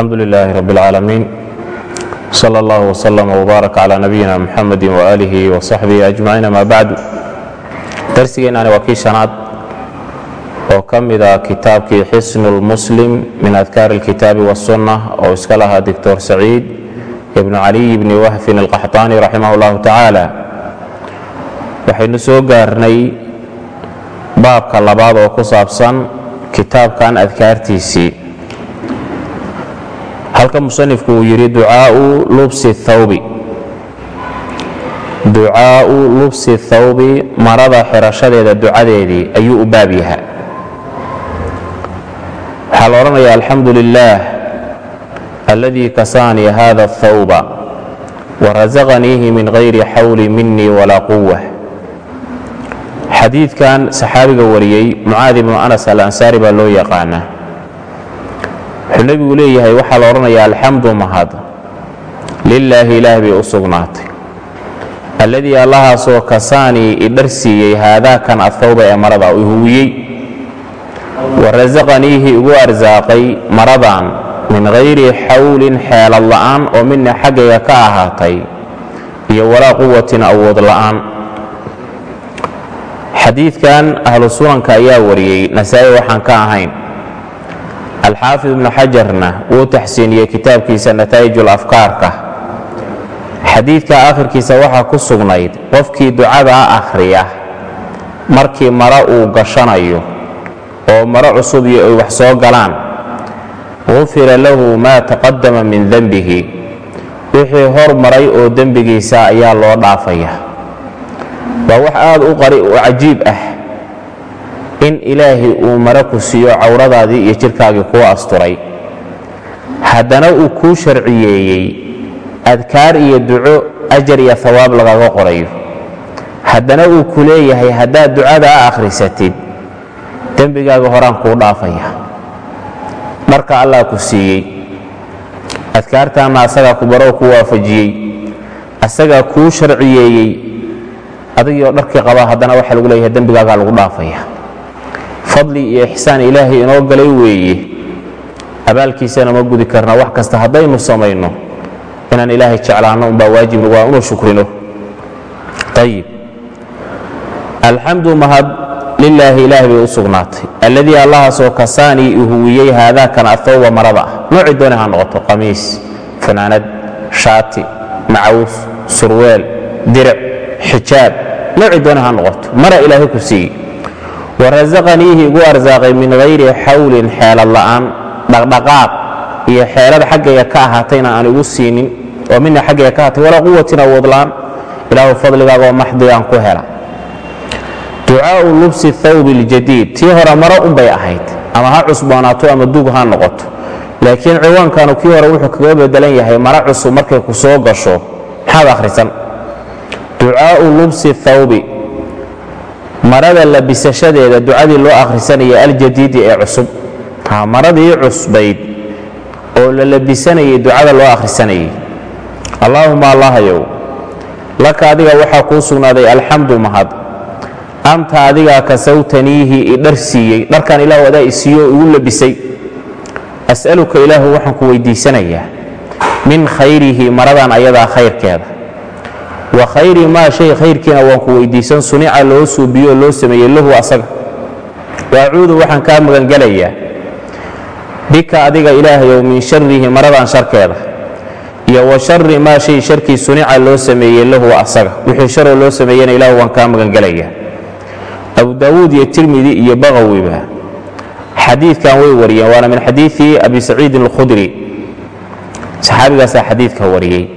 alxamdu lilaahi rab اlcaalamiin sal اllah wslm wbaarak cla nabiyina muxamadi waaalihi wsaxbihi ajmaciin ama bacdu darsigeenani waa kii shanaad oo ka mida kitaabkii xisnu lmuslim min adkaar اlkitaabi wاsunna oo iska lahaa doctor saciid ibnu caliy bni wahfin alqaxطaani raximah اllahu tacaala waxaynu soo gaarnay baabka labaad oo ku saabsan kitaabkan adkaartiisii halka musanifku uu yidhi ducaau lubsi thawbi. Ducaau lubsi thawbi marada xirashadeeda ducadeedii ayuu u baab yaha waxaa la odhanaya alxamdu lilah aladii kasaanii hada athawba warasaqaniihi min hayri xawli minii walaa quwa xadiidkan saxaabiga wariyey mucaad ibnu anas alansaari baa loo yaqaanaa wuxuu nebigu leeyahay waxaa la odhanayaa alxamdu mahad lilaahi ilaah bay u sugnaatay. Alladii allahaasoo kasaanii idhar siiyey haadaakan athawba ee marada i huwiyey wa rasaqaniihi igu arsaaqay maradan min hayri xawlin xeelad la'aan oo mina xaggayga ka ahaatay iyo walaa quwatin awood la'aan. Xadiidkan ahlu ayaa wariyey nasaa-i waxaan ka ahayn alxaafid ibnu xajarna wuu taxsiiniyey kitaabkiisa nataa'ijul afkaarka. Xadiidka akhirkiisa waxaa ku sugnayd qofkii ducadaa akhriya markii maro uu gashanayo oo maro cusub iyo ay wax soo galaan gufira lahu maa taqadama min dembihi wixii hor maray oo dembigiisa ayaa loo dhaafaya. Waa wax aad u cajiib ah in ilaahay uu maro ku siiyo cawradaadii iyo jidhkaagii kuu asturay. Haddana uu kuu sharciyeeyey adkaar iyo duco ajar iyo hawaab lagaga qorayo. Haddana uu ku leeyahay haddaad ducadaa akhrisatid dembigaaga horaan kuu dhaafaya. Marka allah ku siiyey adkaartaanna asagaa ku ku waafajiyey asagaa kuu sharciyeeyey adigiioo dharkii qabaa haddana waxaa lagu leeyahay dembigaagaa lagu dhaafaya fadli iyo ixsaan ilaahay inoo galay weeye abaalkiisana ma gudi karna. Wax kasta haddaynu samayno inaan ilaahay jeclaanno umbaa waajib waa inuu shukrino. Ayib alxamdu mahad lilaahi ilaah bay u sugnaatay. Alladii allahaasoo kasaanii ihuwiyey haadaakan athawba marada. Ah noocii dooni ha noqoto. Qamiis fanaanad shaati macaws surweel diric xijaab. Noocii dooni ha noqoto. Mara ilaahay ku siiyey warasaqaniihi igu arsaaqay min hayri xawlin xeelad la'aan dhaqdhaqaaq iyo xeelad xaggayga ka ahaatayna aan igu siinin oo mina xaggayga ka ahaatay walaa quwatin awood la'aan ilaahu fadligaagoo maxdigaan ku hela. Ducaau lubsi thawbi اljadiid tii hore maro unbay ahayd ama ha cusboonaato ama dug ha noqoto. Laakiin ciwaankanu kii hore wuxuu kaga bedelan yahay maro cusub markay ku soo gasho maxaad akhrisan? Ducaau lubsi thawbi marada labisashadeeda ducadii loo akhrisanaya aljadiidi ee cusub. Maradii cusbayd oo la labisanayay ducada loo akhrisanayay. Allaahuma allahayow laka adiga waxaa kuu sugnaaday alxamdu mahad. Anta adigaa kasawtaniihi idhar siiyey dharkan ilaahu adaa isiiyo igu labisay. As'aluka ilaahu waxaan ku weydiisanayaa min khayrihi maradan ayadaa khayrkeeda wa khayri maa shay khayrkiina waan ku weydiisan. Sunica loo suubiyo loo sameeyey lahu asaga. Waacuudu waxaan kaa magangelayaa bika adiga ilaahayow min sharihi maradan sharkeeda. Iyo wa shari maa shay sharkii sunica loo sameeyey lahu asaga. Wixii sharoo loo sameeyena ilaahu waan kaa magangelayaa abu daawuud iyo tirmidi iyo baqawiba xadiidkan way wariyeen waana min xadiii abi saciidin alkhudri. Saxaabigaasaa xadiidka wariyey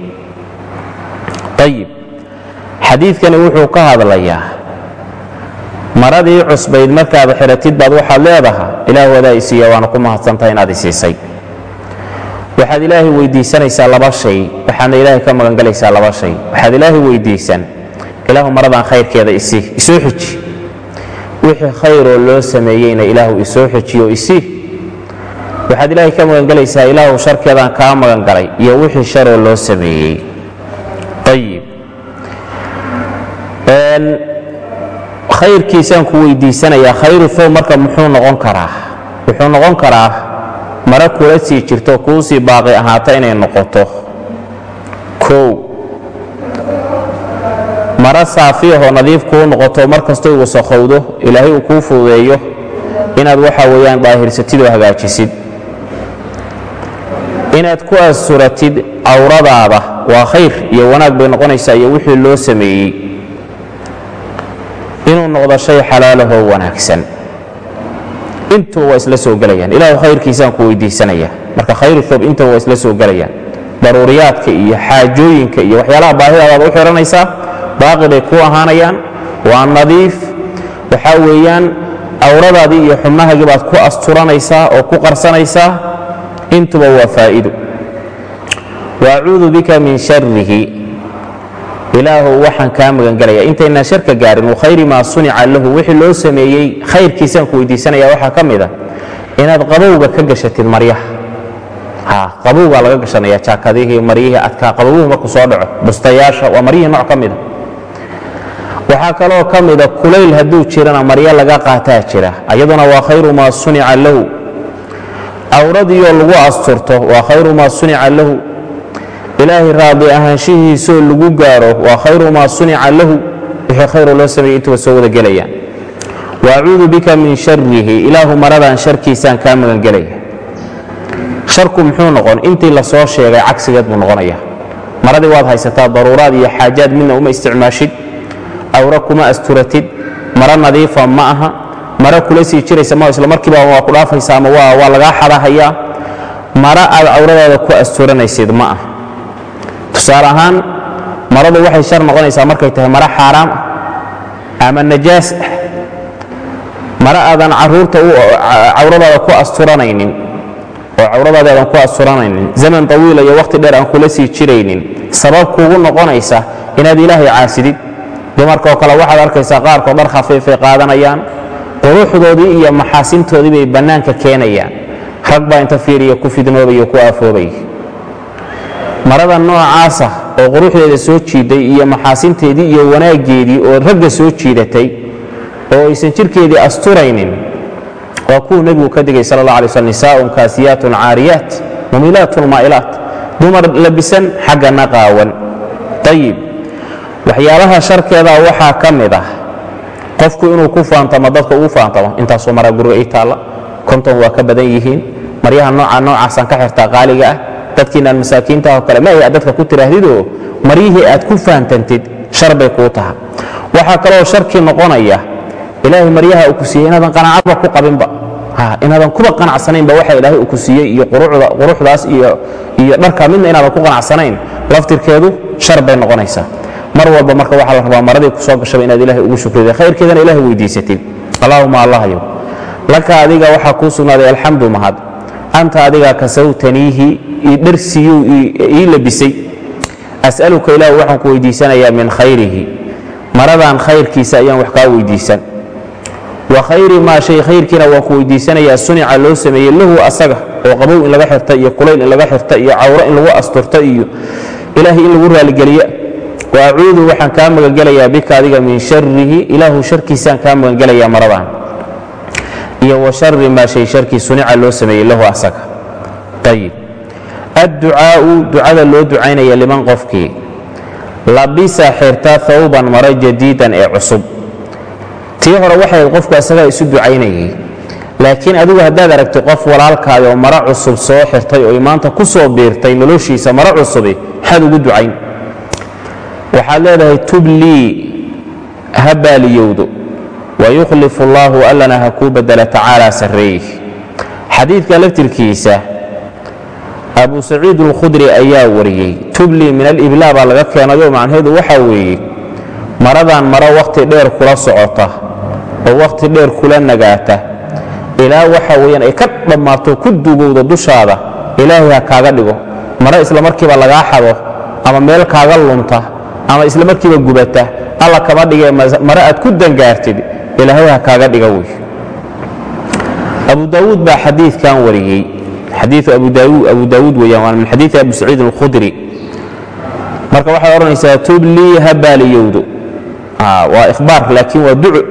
xadiidkani wuxuu ka hadlayaa maradii cusbayd markaad xiratid baad waxaad leedaha ilaahu adaa isiiya waana ku mahadsantaha inaad isiisay waxaad ilaahay weydiisanaysaa laba shay waxaadna ilaahay ka magangalaysaa laba shay. Waxaad ilaahay weydiisan ilaahu maradan khayrkeeda isii isoo xiji. Wixii khayroo loo sameeyeyna ilaahu isoo xejiyo isii waxaad ilaahay ka magangelaysaa ilaahu sharkeedaan kaa magangalay iyo wixii sharoo loo sameeyey khayrkiisaan ku weydiisanayaa khayru fow marka muxuu noqon karaa? Wuxuu noqon karaa mara kula sii jirto kuu sii baaqi ahaata inay noqoto. Kow mara saafiyahoo nadiif kuu noqoto mar kastoo wasakhowdo ilaahay uu kuu fududeeyo inaad waxa weeyaan daahirsatid oo hagaajisid. Inaad ku asturatid cawradaada waa khayr iyo wanaag bay noqonaysaa iyo wixii loo sameeyey inuu noqdo shay xalaalahoo wanaagsan. Intuba waa isla soo gelayaan ilaahu khayrkiisaan ku weydiisanaya. Marka khayru thoob intuba waa isla soo gelayaan daruuriyaadka iyo xaajooyinka iyo waxyaalaha baahidaadaad u xihanaysaa baaqi bay ku ahaanayaan waa nadiif. Waxaa weeyaan awradaadii iyo xubnahagii baad ku asturanaysaa oo ku qarsanaysaa intuba waa faa'iido. Waacuudu bika min sharihi ilaahu waxaan kaa magangelaya intaynaan sharka gaarin wakhayri maa sunica lahu wixii loo sameeyey khayrkiisaan ku weydiisanaya waxaa ka mid a inaad qabowga ka gashatid maryaha. Qabowgaa laga gashanaya jaakadihii maryihii adkaa qabowuhu markuu soo dhaco bustayaasha waa maryihii nooc ka mida waxaa kaloo ka mida kulayl hadduu jirana maryo laga qaataa jira ayaduna waa khayru maa sunica lahu. Awradiioo lagu asturto waa khayru maa sunica lahu ilaahay raadi ahaanshihiisoo lagu gaaro waa khayru maa sunica lahu wixii khayru loo sameeyey intuba soo wada gelayaan waacuudu bika min sharihi ilaahu maradan sharkiisaan kaa magangelaya sharku muxuu noqon intii la sheegay cagsigeed buu noqonaya. Maradii waad haysataa daruuraad iyo xaajaad midna uma isticmaashid. Awra kuma asturatid. Maro nadiifa ma aha. Maro kula sii jiraysa ma isla waa ku dhaafaysa ama waa lagaa xadahayaa. Maro aad cawradaada ku asturanaysid ma ah tusaale ahaan maradu waxay shar noqonaysaa markay tahay maro xaaraam ah ama najaas. Ah maro aadan carruurta cawradaada ku asturanaynin oo cawradaada aadan ku asturanaynin zaman tawiila iyo wakhti dheer aan kula sii jiraynin sabab kuugu noqonaysa inaad ilaahay caasidid. Dumarkaoo kale waxaad arkaysaa qaarkood dhar khafiifay qaadanayaan quruxdoodii iyo maxaasintoodii bay bannaanka keenayaan. Rag baa inta fiiriya ku fidnoobaya ku aafoobay marada noocaasa oo quruxdeeda soo jiiday iyo maxaasinteedii iyo wanaaggeedii oo ragga soo jiidatay oo aysan jirkeedii asturaynin waa kuwuu nebigu ka digay sal allah alay sl nisaaun kaasiyaatun caariyaat mumilaatun maa'ilaat dumar labisan xaggana qaawan ayib waxyaalaha sharkeeda waxaa ka mid ah qofku inuu ku faantamo dadka ugu faantamo intaasoo maraa guriga ii taalla konton waa ka badan yihiin maryaha nooca noocaasaan ka xirtaa qaaliga ah dadkiinaan masaakiintaah oo kale ma ay aad dadka ku tiraahdidoo maryihii aad ku faantantid shar bay kuu taha. Waxaa kaloo sharkii noqonaya ilaahay maryaha uu ku siiyey inaadan qanaacadba ku qabinba. Inaadan kuba qanacsanaynba waxa ilaahay uu ku siiyey iyo quruxdaas iyo dharka midna inaadan ku qanacsanayn. Laftirkeedu shar bay noqonaysaa. Mar walba marka waxaa la rabaa maradii ku gashaba inaad ilahay ugu shukrida khayrkeedana ilahay weydiisatid. Allaahuma allahyow laka adiga waxaa kuu sugnaaday alxamdu mahad. Anta adigaa kasawtaniihi ii dharsiiyuu ii labisay. As'aluka ilah waxaan ku weydiisanayaa min khayrihi. Maradan khayrkiisa ayaan wax kaa weydiisan. Wa khayri maa shay khayrkiina waan ku weydiisanayaa. Sunica loo sameeyey lahu asaga oo qabow in laga xirta iyo kulayl in laga xirta iyo cawro in lagu asturta iyo ilaahay in lagu raaligeliya wa acuudu waxaan kaa magangelayaa bika adiga min sharihi ilaahu sharkiisaan kaa magangelayaa maradan iyo wa shari maa shay sharkii sunica loo sameeyey lahu asaga. Ayib adducaa'u ducada loo ducaynaya liman qofkii. Labisa xirta thawban maro jadiidan ee cusub. Tii hore waxay qofku asagaa isu ducaynayay. Laakiin adigu haddaad aragtay qof walaalkaadi oo maro cusub soo xirtay oo maanta ku soo biirtay noloshiisa maro cusubi maxaad ugu ducayn. Waxaad leedahay tublii ha baaliyowdo. Wayukhlifu allaahu allana ha kuu bedela tacaala sarreeyih. Xadiidka laftirkiisa abu saciid alkhudri ayaa wariyey. Tublii min aliblaa baa laga keenayoo macnaheedu waxaa weeye maradan maro wakhti dheer kula socota oo wakhti dheer kula nagaata. Ilaa waxa weeyaan ay ka dhammaato ku dugowda dushaada ilaahay ha kaaga dhigo. Maro isla markiiba lagaa xado ama meel kaaga lunta ama isla markiiba gubata alla kama dhigee mare aad ku dangaartid ilaahay ha kaaga dhiga wey abu daawuud baa xadiidkan wariyey xadiiu abu daawuud weyaan waa min xadiii abu saciid alkhudri. Marka waxaad odhanaysaa tublii ha baaliyowdo waa ikhbaar laakiin waa duco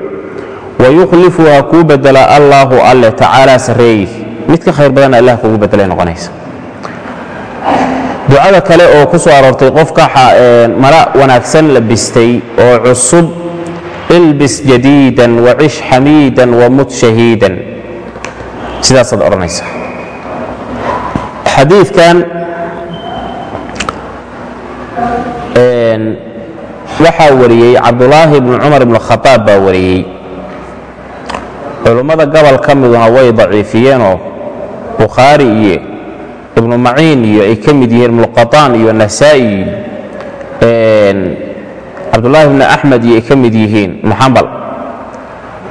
wayukhlifu kuu bedela allaahu alle tacaala sarreeyih. Mid ka khayr badanna allah kugu bedelay noqonaysa. Ducada kale oo ku soo aroortay qofka mara wanaagsan labistay oo cusub ilbis jadiidan wacish xamiidan wamut shahiidan. Sidaasaad odhanaysaa xadiidkan waxaa wariyey cabdulaahi bnu cumar ibnu khaaab baa wariyey. Culummada gobol ka miduna way daciifiyeenoo bukhaari iyo ibnu maciin iyo ay ka mid yihiin ibnuqataan iyo nasaa'i cabdulaahi bni axmed iyo ay ka mid yihiin ibnu xambal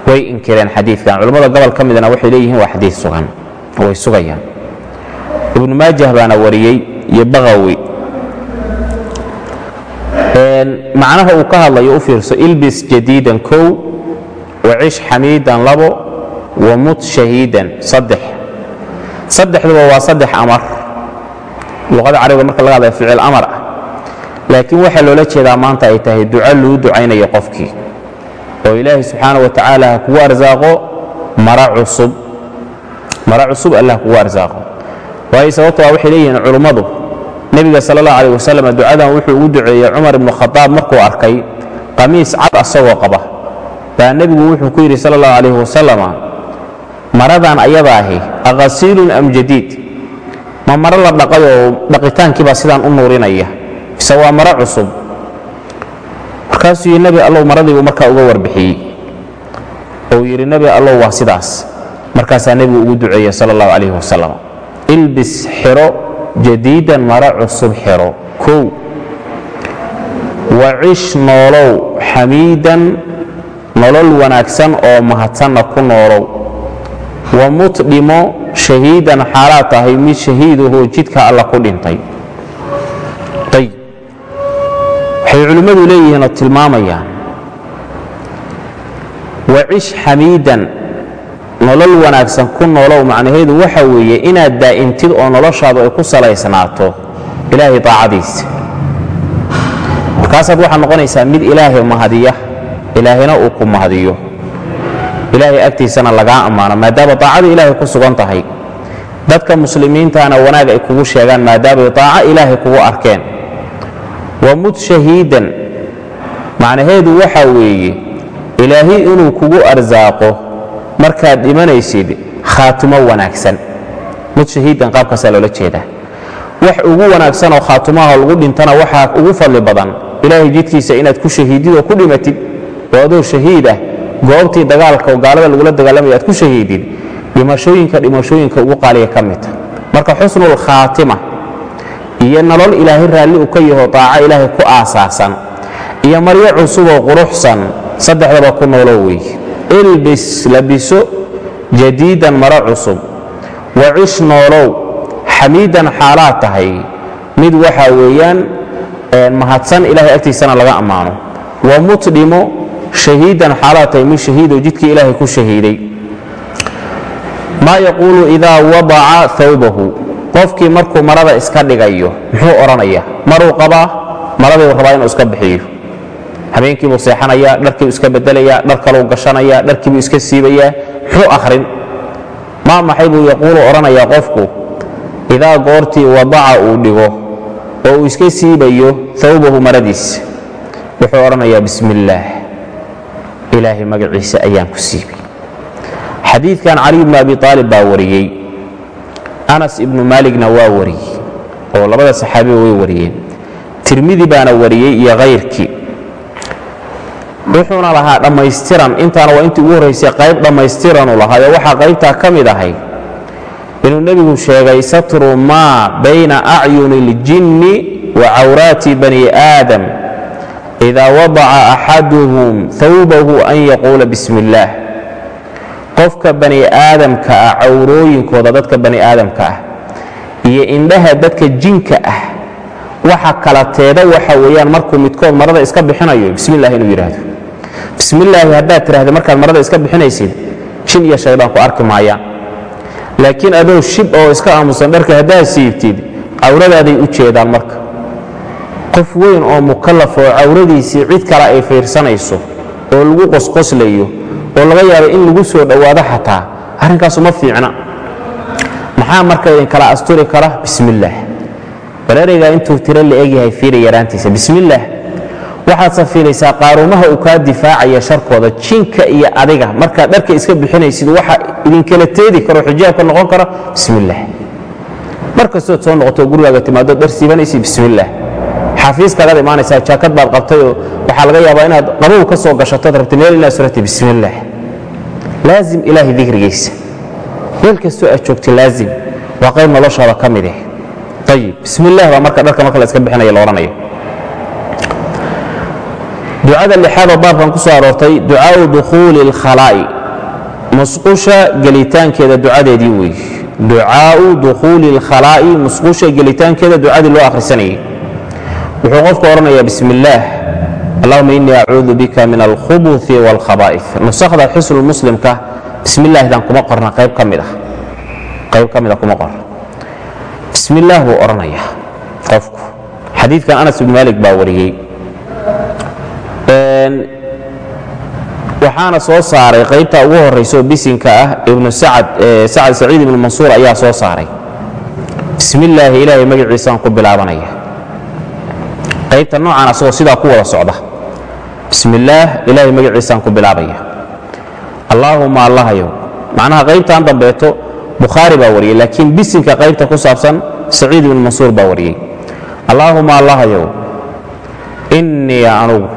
way inkireen xadiidkan. Culummada gobol ka midna waxay leeyihiin waa xadiid sugan way sugayaan ibnu maajah baana wariyey iyo baqawi macnaha uu ka hadlayo u fiirso ilbis jadiidan kow wacish xamiidan labo wamut shahiidan saddex. Saddexduba waa saddex amar. Luqada carabiga marka laga hadlaya ficil amar ah. Laakiin waxaa loola jeedaa maanta ay tahay duco luu ducaynayo qofkii. Oo ilaahay subxaana wa tacaala ha kugu arsaaqo mara cusub. Mara cusub allah kugu arsaaqo waayo sababto waxay leeyihiin culummadu. Nebiga sal allah alih wasalam ducadan wuxuu ugu duceeyey cumar ibnu khadaab markuu arkay qamiis cad asagoo qaba. Baa nebigu wuxuu ku yidhi sal allahu calayh wasalama maradan ayada ahi aqasiilun am jadiid? Ma maro la dhaqay oo dhaqitaankiibaa sidaan u nuurinaya? Mise waa maro cusub. Markaasuu yidhi nebi allow maradiibuu markaa uga warbixiyey. Ou yidhi nebi allow waa sidaas. Markaasaa nebigu ugu duceeyey sal allahu calayh wasalam ilbis xiro jadiidan maro cusub xiro. Kow. Wacish noolow xamiidan nolol wanaagsan oo mahadsanna ku noolow. Wamut dhimo shahiidan xaalaad tahay mid shahiidahoo jidka alla ku dhintay. Waxay culimmadu leeyihiin oo tilmaamayaan. Wacish xamiidan nolol wanaagsan ku noolow macnaheedu waxa weeye inaad daa'imtid oo noloshaadu ay ku salaysnaato ilaahay daacadiisa. Markaasaad waxaad noqonaysaa mid ilaahay mahadiya ilaahayna uu ku mahadiyo. Ilaahay agtiisana lagaa ammaano maadaama daacada ilaahay ku sugan tahay. Dadka muslimiintaana wanaag ay kugu sheegaan maadaamay daaco ilaahay kugu arkeen. Wamut shahiidan macnaheedu waxa weeye ilaahay inuu kugu arsaaqo markaad dhimanaysid khaatumo wanaagsan. Mud shahiidan qaabkaasaa loola jeedaa wax ugu wanaagsanoo khaatumaha lagu dhintana waxaa ugu fadli badan ilaahay jidkiisa inaad ku shahiidid oo ku dhimatid oo adoo shahiid ah goobtii dagaalka oo gaalada lagula dagaalamaya aad ku shahiidid dhimashooyinka dhimashooyinka ugu qaaliya ka midta marka xusnul khaatima iyo nolol ilaahay raalli u ka yaho daaco ilaahay ku aasaasan iyo maryo cusuboo quruxsan saddexdaba ku noolo weeye ilbis labiso jadiidan maro cusub wacish noolow xamiidan xaalaad tahay. Mid waxa weeyaan mahadsan ilahay agtiisana laga ammaano. Wamut dhimo shahiidan xaalaad tahay mid shahiidoo jidkii ilaahay ku shahiiday. Maa yaquulu idaa wadaca awbahu qofkii markuu marada iska dhigayo muxuu odhanaya maruu qabaa? Maradiibu rabaa inuu iska bixiyo habeenkiibuu seexanayaa dharkiibuu iska bedelayaa dhar kaluu gashanaya dharkiibuu iska siibayaa muxuu akhrin maa maxay buu yaquulu odhanayaa qofku? Idaa goortii wadaca uu dhigo oo uu iska siibayo awbahu maradiisa wuxuu odhanayaa bismi illaah ilaahay magaciisa ayaan ku siibay xadiidkan cali bnu abi aalib baa wariyey anas ibnu maaligna waa wariyey oo labada saxaabiba way wariyeen. Tirmidi baana wariyey iyo kayrkii wuxuuna lahaa dhammaystiran. Intaana waa intii ugu horraysay qayb dhammaystiranuu lahaayo waxaa qaybtaa ka mid ahay. Inuu nebigu sheegay satru maa bayna acyuni اljinni wa cawraati bani aadam idaa wadaca axaduhum hawbahu an yaquula bismi illaah qofka bani aadamka ah cawrooyinkooda dadka bani aadamka ah iyo indhaha dadka jinka ah waxa kala teeda waxa weeyaan markuu midkood marada iska bixinayo bismi illah inuu yidhaahdo bismi illaahi haddaad tidhahda markaad marada iska bixinaysid. Jin iyo shaydaan ku arki maayaan laakiin adoo shib oo iska aamusan dharka haddaad siibtid cawradaaday u jeedaan marka. Qof weyn oo mukallaf oo cawradiisii cid kale ay fiirsanayso oo lagu qosqoslayo oo laga yaabo in lagu soo dhowaado xataa arrinkaasu ma fiicna. Maxaa marka idinkala asturi kara? Bismi illaah bal intuu tiro la egyahay fiira yaraantiisa. Bismi illaah waxaad safiinaysaa qaarumaha uu kaa difaacaya sharkooda jinka iyo adiga. Markaad dharka iska bixinaysid waxa idinkala teedi karo xijaabka noqon kara bismi illaah mar soo noqoto gurigaaga timaado dhar siibanaysid bismi illaah xafiiskaagaad imaanaysaa jaakad baad qabtayoo waxaa laga yaabaa inaad qabow ka soo gashatood rabta meel inaad surata bismi illaah laazim ilaahay dikrigiisa. Meel kastoo aad joogta laazim. Waa qayb noloshaada ka mid ah ayib bismi illah baa marka dharka marka la iska bixinaya la odhanaya ducada lixaadoo baabkan ku soo aroortay ducaau dukhuuli اlkhalaa'i musqusha gelitaankeeda ducadeedii weeye ducaau dukhuuli اlkhalaa'i musqusha gelitaankeeda ducadii loo akhrisanayay wuxuu qofku odhanayaa bismi illaah allahuma inii acuudu bika min alkhubuثi wاlkhaba'if nusakda xisnu muslimka bismi illahdan kuma qorna qayb ka mid ah qayb ka mida kuma qorna bismi illaah buu odhanayaa qofku xadiidkan anas ibn malik baa wariyey waxaana soo saaray qaybta ugu horayso bisinka ah sacad saciid ibnu mansuur ayaa soo saaray. Bismi illaahi ilaahay magaciisaan ku bilaabanaya. Qaybta noocan asagoo sidaa ku wada socda. Bismi illaah ilaahay magaciisaan ku bilaabaya. Allaahuma allahayow. Macnaha qaybtan dambeeto bukhaari baa wariyey laakiin bisinka qaybta ku saabsan saciid ibnu mansuur baa wariyey. Allaahuma allahayow. Innii anugu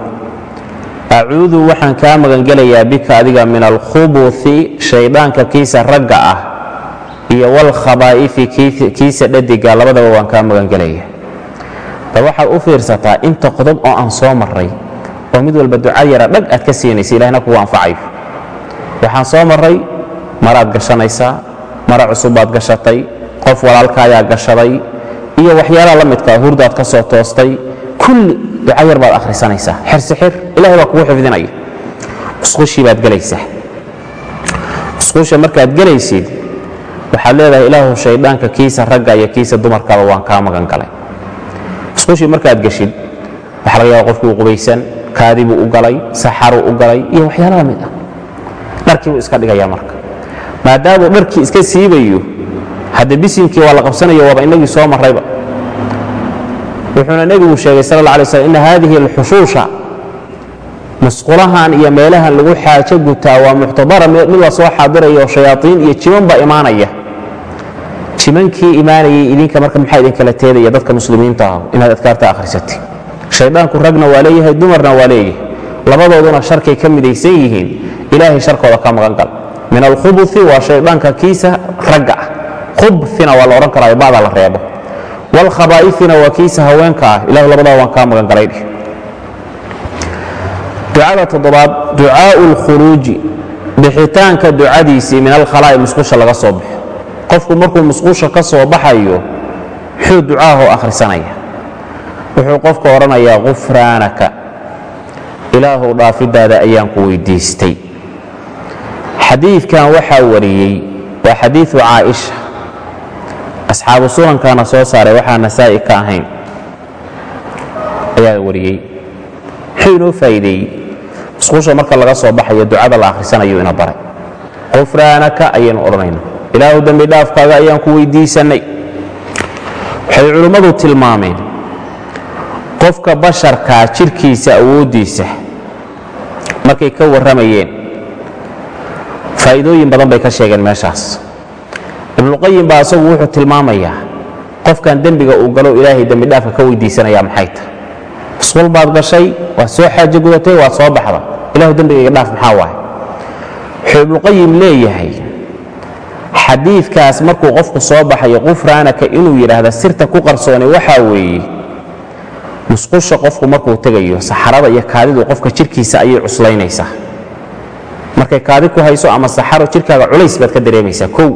acuudu waxaan kaa magangelayaa bika adiga min alkhubuثi shayddaanka kiisa ragga ah iyo wاlkhabaa'ifi kiisa dhadiga labadaba waan kaa magangelaya bal waxaad u fiirsataa inta qodob oo aan soo marray oo mid walba duca yara dhag aad ka siinaysa ilahna kugu anfacayo waxaan soo marray maraad gashanaysaa mara cusubbaad gashatay qof walaalkaayaa gashaday iyo waxyaalaha la midkaa hurdaad ka soo toostay kulli duca yar baad akhrisanaysaa. Xirsixir ilahay baa kugu xifdinaya musqushii baad gelaysaa. Musqusha markaad gelaysid waxaad leedahay ilaahu shayddaanka kiisa ragga iyo kiisa dumarkaba waan kaa magan galay. Markaad geshid waxaa laga yaaba qofkii u kaadibuu u galay saxaruu u galay iyo waxyaala la mid ah. Dharkii buu iska dhigaya marka. Maadaamuu dharkii iska siibayo hadde bisinkii waa la qabsanayo waaba inagii soo marrayba wuxuuna nebigu sheegay sal alla alay slam inna haadihi alxushuusha musqulahan iyo meelahan lagu xaajo gutaa waa muctabara mid la soo xaadirayo shayaaiin iyo jiman baa imaanaya. Jimankii imaanayay idinka marka maxaa idinkala teedaya dadka muslimiinta ah inaad adkaarta akhrisatid. Shayddaanku ragna waa leeyahay dumarna waa leeyahay labadooduna sharkay ka midaysan yihiin. Ilaahay sharkooda ka magan gal min alkhubuثi waa shayddaanka kiisa ragga ah. Khubina waa la odhan karaa bacda la reebo wاlkhabaaifina waa kiisa haweenka ah ilahu labadaa waan kaa magan ducada toddobaad ducaau اlkhuruuji bixitaanka ducadiisii min alkhalaa'i musqusha laga soo baxo qofku markuu musqusha ka soo baxayo xuu ducaahoo akhrisanaya wuxuu qofka odhanayaa gufraanaka ilaahow dhaafidaada ayaan ku weydiistay xadiidkan waxaa wariyey waa xadiiu caaisha asxaabu sunankana soo saaray waxaa nasaa'i ka ahayn. Ayaa wariyey. Muxuu inoo faa'iideeyey musqusha marka laga soo baxayo ducada la akhrisanayo ina baray. Qufraanaka ayaynu odhanayna ilaahu dembi dhaafkaaga ayaan ku weydiisannay waxay culimmadu tilmaameen qofka basharkaa jidhkiisa awooddiisa markay ka warramayeen faa'iidooyin badan bay ka sheegeen meeshaas ibnuqayim baa asagu wuxuu tilmaamayaa qofkan dembiga uu galo ilaahay dembidhaafka ka weydiisanaya maxay tahay musqul baad gashay waad soo xaajo gudatay waad soo baxda ilahu dembigayga dhaaf maxaa waaye? Wuxuu ibnuqayim leeyahay xadiidkaas markuu qofku soo baxayo qufraanaka inuu yidhaahda sirta ku qarsoonay waxaa weeye musqusha qofku markuu tegayo saxarada iyo kaadidu qofka jidhkiisa ayay cuslaynaysaa. Markay kaadi ku hayso ama saxaro jidhkaaga culays baad ka dareemaysaa kow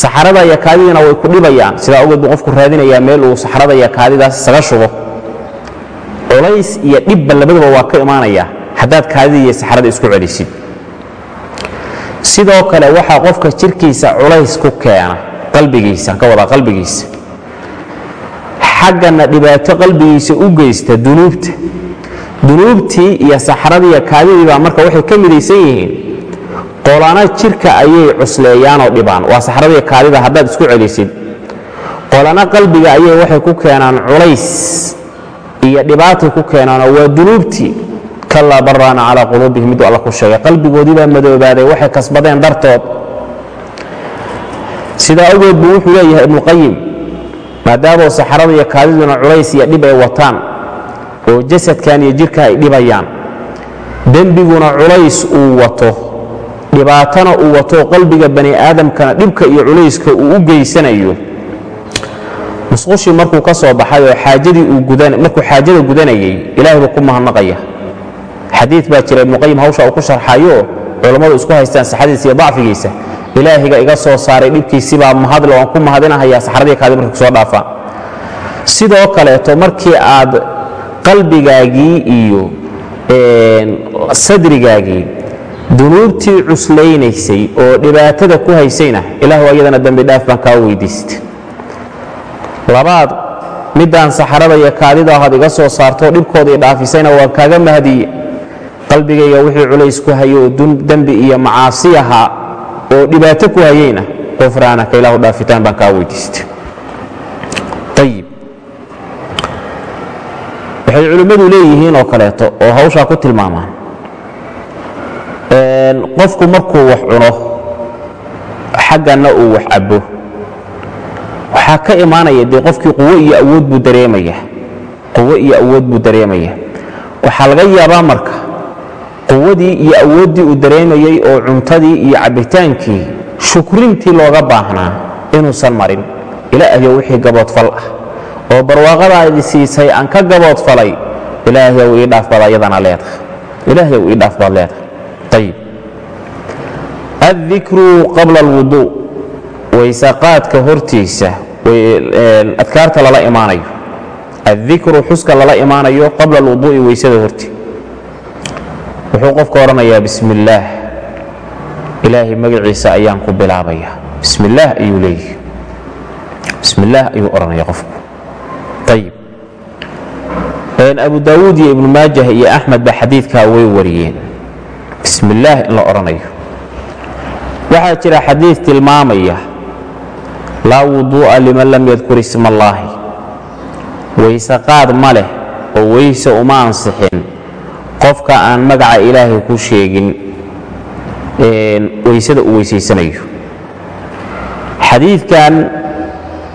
saxarada iyo kaadidina way ku dhibayaan. Sidaa ogeed buu qofku raadinayaa meel uu saxarada iyo kaadidaas isaga shubo. Culays iyo dhibba labadaba waa ka imaanaya. Haddaad kaadida iyo saxarada isku celisid. Sidoo kale waxaa qofka jidhkiisa culays ku keena qalbigiisa ka wadaa qalbigiisa. Xaggana dhibaato qalbigiisa u geysta dunuubta. Dunuubtii iyo saxradii iyo kaadidii baa marka waxay ka midaysan yihiin qolana jirka ayay cusleeyaanoo dhibaan. Waa saxradii kaadida haddaad isku celisid. Qolana qalbiga ayay waxay ku keenaan culays iyo dhibaatay ku keenaanoo waa dunuubtii. Kalaa baraana calaa quluubihim miduu alla ku sheegay. Qalbigoodii baa madoobaaday waxay kasbadeen dartood. Sidaa awgeed buu wuxuu leeyahay ibnuqayim maadaama saxarada iyo kaadiduna culays iyo dhib ay wataan oo jasadkan iyo jirka ay dhibayaan dembiguna culays uu wato dhibaatana uu wato qalbiga bani aadamkana dhibka iyo culayska uu u geysanayo. Musqushii markuu ka soo baxay oo xaajadii markuu xaajada gudanayay ilaahay buu ku mahadnaqaya. Xadiid baa jira ibnuqayim hawsha uu ku sharxayo culammadu isku haystaan saxadiisa iyo dacfigiisa. Ilaahiga iga soo saaray dhibkiisibaa mahadle waan ku mahadinahayaa saxradii kaadi markay ku soo dhaafaan sidoo kaleeto markii aad qalbigaagii iyo sadrigaagii dunuubtii cuslaynaysay oo dhibaatada ku haysayna ilaahu ayadana dembi dhaaf baan kaa weydiista labaad midaan saxarada iyo kaadida ahaad iga soo saartoo dhibkoodii dhaafisayna waan kaaga mahadiye. Qalbigayga wixii culays ku hayo oo dembi iyo macaasi ahaa oo dhibaato ku hayayna qofraanaka ilaahu dhaafitaan baan kaa weydiista ayib waxay culimmadu leeyihiin oo kaleeto oo hawshaa ku tilmaamaan qofku markuu wax cuno xagganna uu wax cabbo. Waxaa ka imaanaya dee qofkii quwo iyo awood buu dareemaya quwo iyo awood buu dareemaya waxaa laga yaabaa marka quwadii iyo awooddii uu dareemayey oo cuntadii iyo cabbitaankii shukrintii looga baahnaa inuusan marin. Ilaahyow wixii gaboodfal ah. Oo barwaaqadaadi siisay aan ka gaboodfalay ilaahyow ii dhaaf ayadana leedahay. Ilaahyow ii dhaaf leedahay. Ayib addikru qabla alwuduu waysaqaadka hortiisa adkaarta lala imaanayo addikru xuska lala imaanayo qabla alwuduu'i weysada hortii wuxuu qofka odhanayaa bismi ilaahay magaciisa ayaan ku bilaabaya bismi ayuu leeyihi bismi ayuu odhanaya qofku ayib abu daawuud iyo ibnu maajah iyo axmed ba xadiidkaa way wariyeen bismi in la odhanayo waxaa jira xadiid tilmaamaya laa wuduu'a liman lam yadkur isma allaahi weyse ma leh oo weyse uma ansixin qofka aan magaca ilaahay ku sheegin weysada uu weysaysanayo. Xadiidkan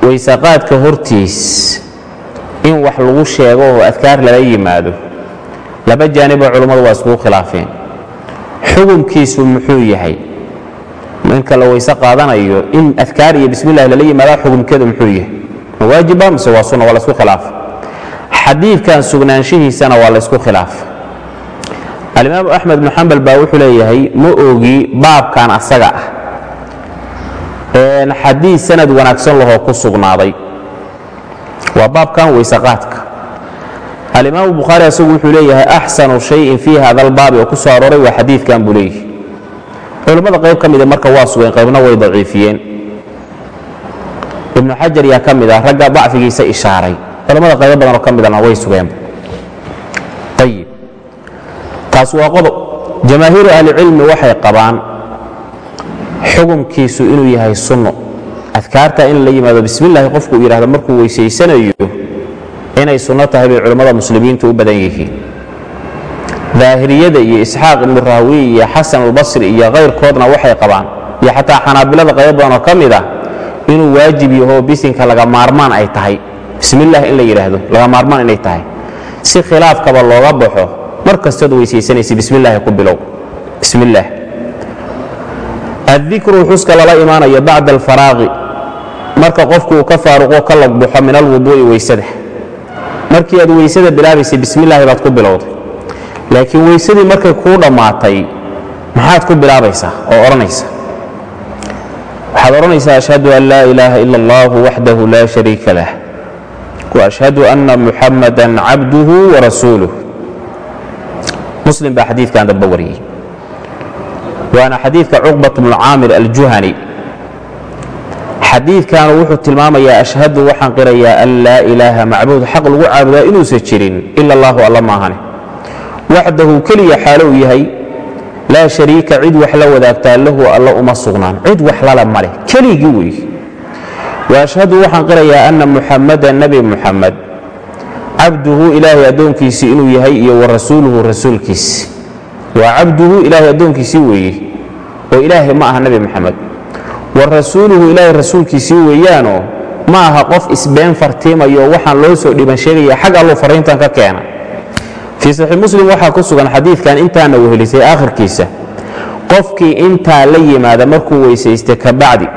weysaqaadka hortiis in wax lagu sheego oo adkaar lala yimaado laba jaaniboo culummadu waa iskugu khilaafeen. Xukunkiisu muxuu yahay ninka la weyse qaadanayo in adkaar iyo bismi illahi lala yimaada xukunkeedu muxuu yahay? Ma waajiba mise waa sunna waa laysku khilaafa xadiidkan sugnaanshihiisana waa laysku khilaafa alimaamu axmed bnu xambal baa wuxuu leeyahay ma ogi baabkan asaga ah. Xadiid sanad wanaagsan lahoo ku sugnaaday. Waa baabkan weysaqaadka alimaamu bukhaari asagu wuxuu leeyahay axsanu shayin fii hada albaabi oo ku soo arooray waa xadiidkan buu leeyahay culimmada qayb ka mida marka waa sugeen qaybna way daciifiyeen. Ibnu xajar yaa ka mid ah ragga dacfigiisa ishaaray. Culimmada qaybo badanoo ka midana way sugeenba ayib taas waa qodob. Jamaahiiru ahlicilmi waxay qabaan xukumkiisu inuu yahay sunno. Adkaarta in la yimaado bismillaahi qofku uu yidhahdo markuu weysaysanayo inay sunno tahay bay culimmada muslimiintu u badan yihiin daahiriyada iyo isxaaq ibnu rahwiy iyo xasan albasri iyo kayrkoodna waxay qabaan. Iyo xataa xanaabilada qaybo badanoo ka mid ah inuu waajib yaho bisinka laga maarmaan ay tahay. Bismillaah in la yidhaahdo laga maarmaan inay tahay. Si khilaafkaba looga baxo mar kastood weysaysanaysa bismillaahi ku bilow. Bismillaah addikru xuska lala imaanayo bacda alfaraaqi. Marka qofku uu ka faaruqo ka lagbuxo min alwuduu'i weysada. Markii aad weysada bilaabaysay bismillaahi baad ku bilowday laakiin weysadii markay kuu dhammaatay maxaad ku bilaabaysaa oo odhanaysa? Waxaad odhanaysaa ashhadu an laa ilaaha ila allahu waxdahu laa shariika lah waashhadu anna muxammadan cabduhu warasuuluh muslim baa xadiidkan dambe wariyey. Waana xadiidka cuqbat bnu caamir aljuhani. Xadiidkanu wuxuu tilmaamayaa ashhadu waxaan qirayaa an laa ilaaha macbuud xaq lagu caabudaa inuusan jirin ila allahu alla maahane waxdahu keliya xaalo uu yahay laa shariika cid wax la wadaagtaa lahu alla uma sugnaan. Cid wax lala maleh keligii weeye waashhadu waxaan qirayaa anna muxamadan nebi muxamed cabduhu ilaahay addoonkiisii inuu yahay iyo wa rasuuluhu rasuulkiisi. Waa cabduhu ilaahay addoonkiisii weeye oo ilaahay ma aha nebi moxamed wa rasuuluhu ilaahay rasuulkiisii weeyaanoo ma aha qof isbeen fartiimayo waxaan loo soo dhiban sheegaya xag alluu fariintan ka keena fii saxiix muslim waxaa ku sugan xadiidkan intaana wehelisay aakhirkiisa. Qofkii intaa la yimaada markuu weysaystay ka bacdi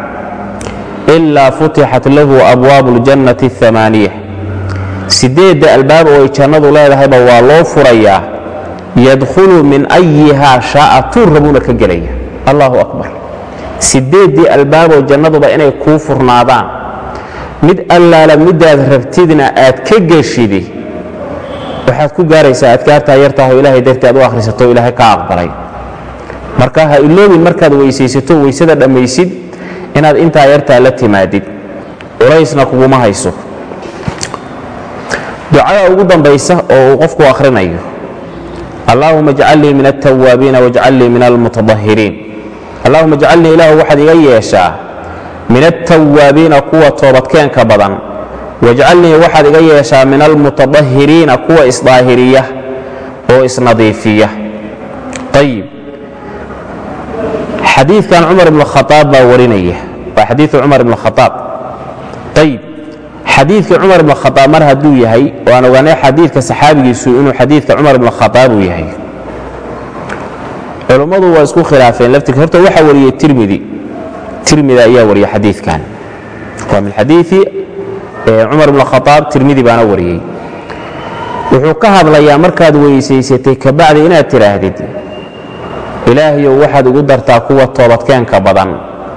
ilaa futixat lahu abwaabu اljannati اamaaniya sideedda albaab oo ay jannadu leedahayba waa loo furayaa yadkhulu min ayihaa shaaa tuu rabuuna ka gelaya. Allahu akbar. Sideeddii albaaboo jannaduba inay kuu furnaadaan. Mid allaala midaad rabtidna aad ka geshidi waxaad ku gaaraysaa adkaartaa yartaahoo ilaahay dartii aad u akhrisato ilaahay kaa aqbalay. Marka ha iloobin markaad weysaysato weysada dhammaysid inaad intaa yartaa la timaadid. Culaysna kuguma hayso. Ducada ugu dambaysa oo uu qofku akhrinayo allaahuma ajcalnii min altawaabiina wajcalnii min almutadahiriin allahuma ajcalnii ilaahu waxaad iga yeeshaa min altawaabiina kuwa toobadkeenka badan wajcalnii waxaad iga yeeshaa min almutadahiriina kuwa isdaahiriya oo isnadiifiya. Ayib xadiikan cumar ibn khaaab baa warinaya. Waa xadiiu cumar ibn khaaab ayib xadiidka cumar ibn khaaab mar hadduu yahay oo aan ogaanay xadiidka saxaabigiisu inuu xadiidka cumar ibn khaaab uu yahay. Culummadu waa isku khilaafeen laftirka horta waxaa wariyey tirmidi tirmidi ayaa wariya xadiidkan. Waa min xadiii cumar ibn khaaab tirmidi baana wariyey. Wuxuu ka hadlayaa markaad weysaysatay kabacdi inaad tidhaahdid ilaahayow waxaad igu dartaa kuwa toobadkeenka badan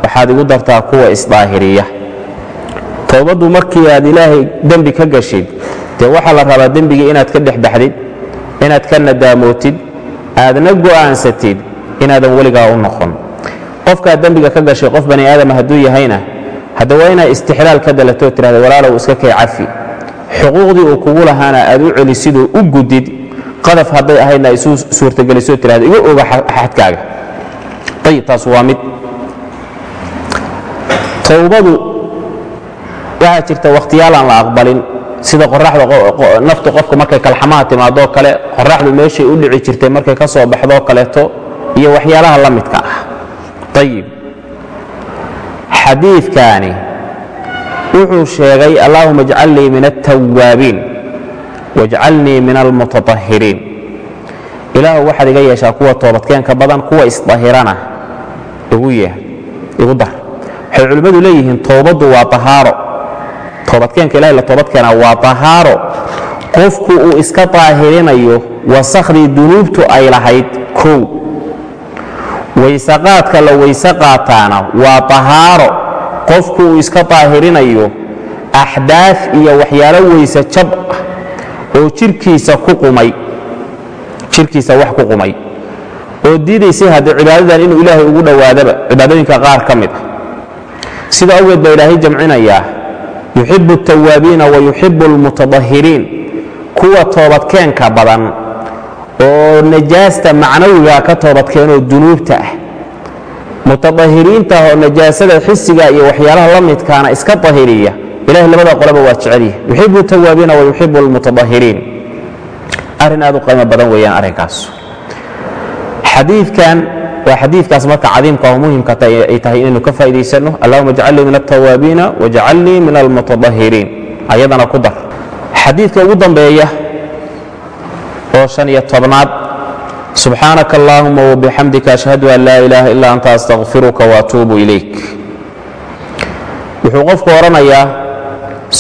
waxaad igu dartaa kuwa isdaahiriya. Toobaddu markii aad ilaahay dembi ka gashid dee waxaa la rabaa dembigii inaad ka dhex baxdid inaad ka nadaamootid aadna go'aansatid inaadan weligaa u noqon. Qofkaad dembiga ka gashay qof bani aadama hadduu yahayna hadda waa inaad istixlaal ka dalatoo tidhahda walaalow iska kay cafi. Xuquuqdii uu kugu lahaana aad u celisidoo u gudid qadaf hadday ahaydna isu suurtagelisoo tidhahda iga oga xadkaaga ayib taas waa mid. Towbadu waxaa jirta wakhtiyaal aan la aqbalin sida qoraxda naftu qofka markay kalxamaha timaadoo kale qoraxdu meeshay u dhici jirtay markay ka soo baxdoo kaleeto iyo waxyaalaha la midka ah. Ayib xadiidkaani wuxuu sheegay allaahuma ajcalnii min altawaabiin wajcalnii min almutaahiriin ilaahu waxaad iga yeeshaa kuwa toobadkeenka badan kuwa isdahirana igu dar. Waxay culimmadu leeyihiin toobaddu waa ahaaro toobadkeenka ilahay la toobadkeena waa tahaaro. Qofku uu iska daahirinayo wasakhdii dunuubtu ay lahayd kow waysaqaadka la weyse qaataana waa tahaaro. Qofku uu iska daahirinayo axdaaf iyo waxyaalo weyse jab ah oo jirkiisa ku qumay jirkiisa wax ku qumay oo diidaysay haddii cibaadadan inuu ilaahay ugu dhowaadaba cibaadooyinka qaar ka mid ah. Sida awgeed baa ilaahay jamcinayaa yuxibu wa yuxibu almutadahiriin kuwa toobadkeenka badan oo najaasta macnawiga ka toobadkeenoo dunuubta ah. Mutadahiriinta oo najaasada xisiga iyo waxyaalaha la midkaana iska dahiriya ilahay labada qoleba waa jecelyahy yuxibu tawaabiina wa yuxibu almutadahiriin arrin aad u qiimo badan weeyaan arrinkaas. Xadiidkan waa xadiidkaas marka cadiimka oo muhimka ay tahay inaynu ka faa'iidaysanno allahuma ajcalnii min altawaabiina wajcalnii min almutadahiriin ayadana ku dar. Xadiidka ugu dambeeya oo shan iyo tobnaad. Subxaanaka allaahuma wabixamdika ashhadu an laa ilaaha ila anta astaqfiruka waatuubu ilayk. Wuxuu qofku odhanayaa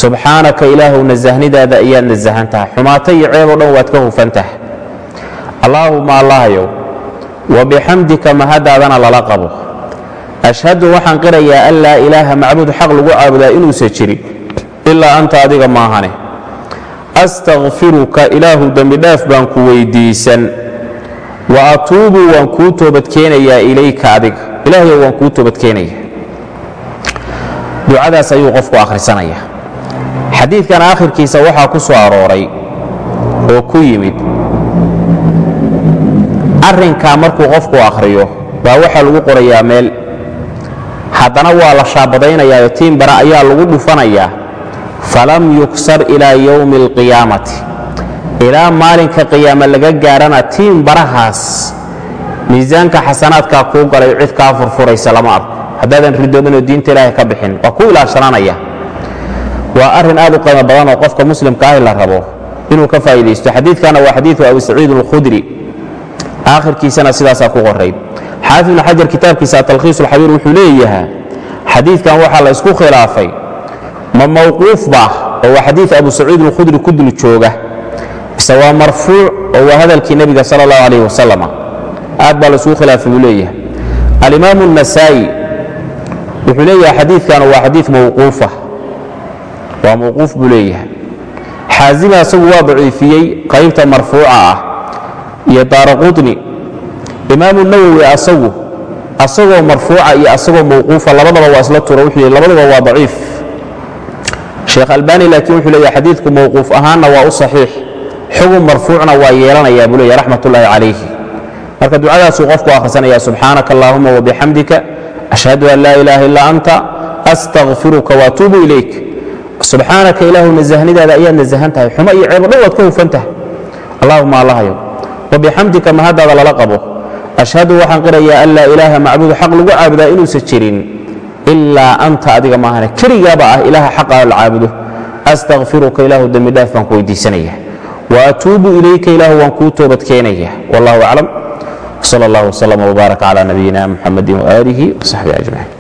subxaanaka ilaahu nasahnidaada ayaad nasahan tahay xumaato iyo ceeboo dhan waad ka hufan tahay allaahuma allahyow wabixamdika mahadaadana lala qabo. Ashhadu waxaan qirayaa an laa ilaaha macbuud xaq lagu caabudaa inuusan jirin ilaa anta adiga maahane astakfiruka ilaahu dembidhaaf baan ku weyddiisan wa atuubu waan kuu toobadkeenayaa ilayka adiga. Ilaahayow waan kuu toobadkeenaya ducadaas ayuu qofku akhrisanaya xadiidkan aakhirkiisa waxaa ku soo arooray oo ku yimid arrinkaa markuu qofku akhriyo baa waxaa lagu qorayaa meel. Haddana waa la shaabadaynayaa tiin bara ayaa lagu dhufanayaa falam yuksar ilaa yowmi alqiyaamati ilaa maalinka qiyaama laga gaarana tiin barahaas miisaanka xasanaadkaa kuu galay cid kaa furfuraysa lama arko haddaadan ridoodanoo diinta ilaahay ka bixin waa ku ilaashananaya waa arrin aad u qiimo badan oo qofka muslimka ahi la rabo inuu ka faa'iidaysto xadiidkana waa xadiidu abi saciid alkhudri aakhirkiisana sidaasaa ku qoray xaafid ibnu xajar kitaabkiisa talkhiis ulxabiir wuxuu leeyahaa xadiidkan waxaa la isku khilaafay ma mawquuf baa oo waa xadiid abu saciid alkhudri ku dul jooga mise waa marfuuc oo waa hadalkii nebiga sala allahu calayh wasalam aad baa la isku khilaafay buu leeyahay alimaamu النasaa'i wuxuu leeyahay xadiidkan waa xadiid mawquufa waa mawquuf buu leeyahay xaazima asagu waa daciifiyey qaybta marfuuca ah iyo daara qutni imaamu nawowi asagu asagoo marfuuca iyo asagoo mawquufa labadaba waa isla tura wuxuu yidhi labaduba waa daciif sheekh albani laakiin wuxuu leeyahay xadiidku mawquuf ahaanna waa u saxiix. Xugun marfuucna waa yeelanayaa buu leeyahy raxmat ullaahi calayhi. Marka ducadaasuu qofku akhrisanaya subxaanaka allahuma wabixamdika ashhadu an laa ilaaha illaa anta astakfiruka waatuubu ilayk. Subxaanaka ilaahu nasahnidaada ayaad nasahan tahay xumo iyo ceebo dhan waad ka hufan tahay. Allahuma allahayo wabixamdika mahaddaada lala qabo. Ashhadu waxaan qirayaa an laa ilaaha macbuud xaq lagu caabudaa inuusan jirin ilaa anta adiga maahane keligaaba ah ilaaha xaqa la caabudo astakfiruka ilaahu dembi dhaaf baan ku weydiisanaya waatuubu ilayka ilaahu waan kuu toobad keenaya wallahu aclam sal allah wslm wbaarak cala nabiyina muxamadi waaalihi wsaxbi ajmaciin